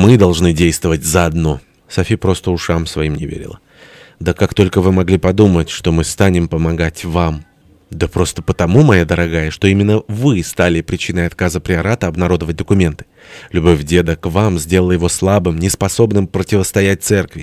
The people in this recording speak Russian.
Мы должны действовать заодно». Софи просто ушам своим не верила. «Да как только вы могли подумать, что мы станем помогать вам?» «Да просто потому, моя дорогая, что именно вы стали причиной отказа приората обнародовать документы. Любовь деда к вам сделала его слабым, неспособным противостоять церкви.